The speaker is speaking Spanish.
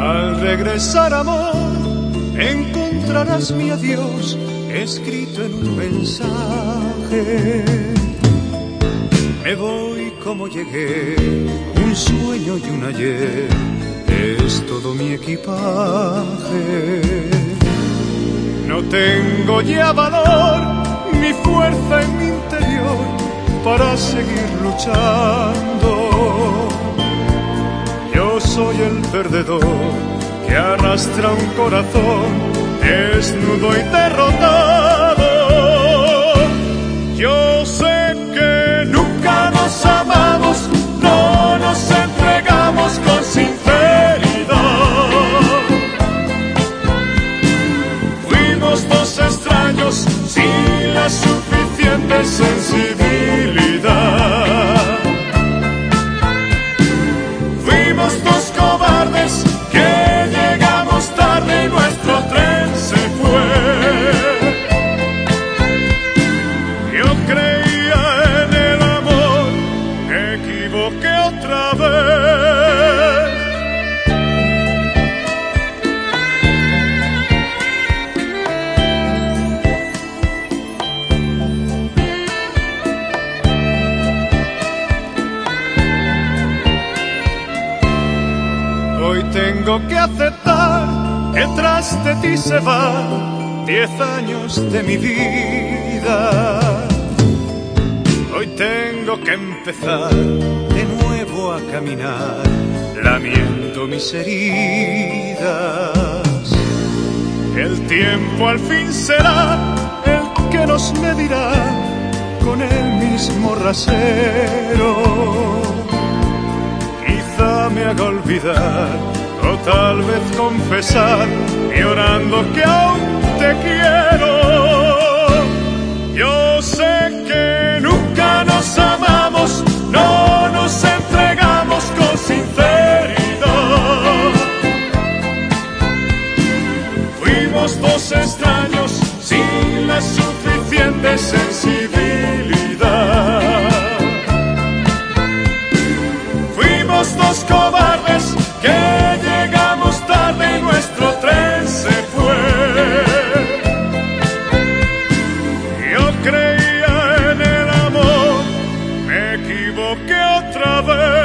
Al regresar amor, encontrarás mi adiós escrito en un mensaje. Me voy como llegué, un sueño y un ayer, es todo mi equipaje. No tengo ya valor ni fuerza en mi interior para seguir luchando. Yo soy el perdedor que arrastra un corazón desnudo y derrotado. Hoy tengo que aceptar que tras de ti se van diez años de mi vida. Hoy tengo que empezar a caminar, lamiendo mis heridas. El tiempo al fin será el que nos medirá con el mismo rasero quizá me haga olvidar o tal vez confesar llorando que aún te quiero. Yo de sensibilidad. Fuimos dos cobardes que llegamos tarde y nuestro tren se fue. Yo creía en el amor, me equivoqué otra vez.